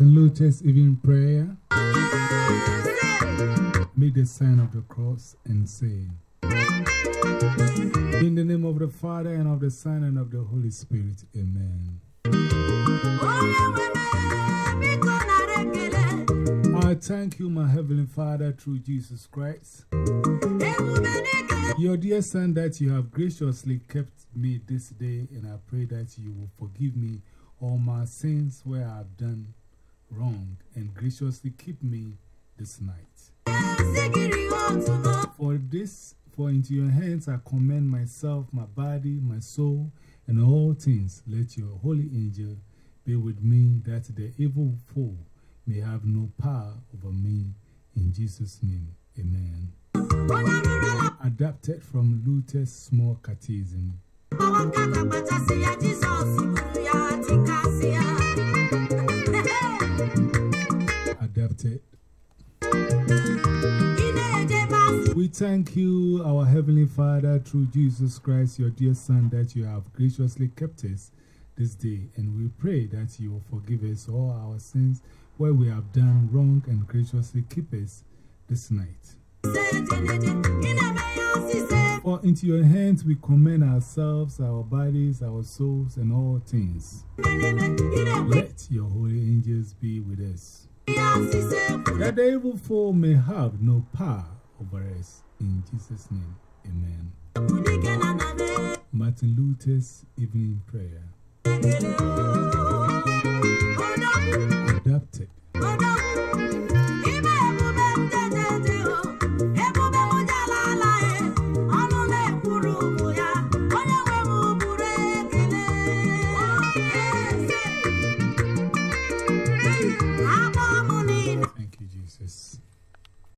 Luther's evening prayer. Make the sign of the cross and say, In the name of the Father, and of the Son, and of the Holy Spirit, Amen. I thank you, my Heavenly Father, through Jesus Christ. Your dear Son, that you have graciously kept me this day, and I pray that you will forgive me all my sins where I have done wrong, and graciously keep me this night. For this, for into your hands I commend myself, my body, my soul, and all things. Let your holy angel be with me, that the evil foe may have no power over me. In Jesus' name, amen. Adapted from Luther's Small Catechism. We thank you, our Heavenly Father, through Jesus Christ, your dear Son, that you have graciously kept us this day. And we pray that you will forgive us all our sins where we have done wrong and graciously keep us this night. For into your hands we commend ourselves, our bodies, our souls, and all things. Let your holy angels be with us. That the evil foe may have no power over us. In Jesus' name, amen. Martin Luther's Evening Prayer.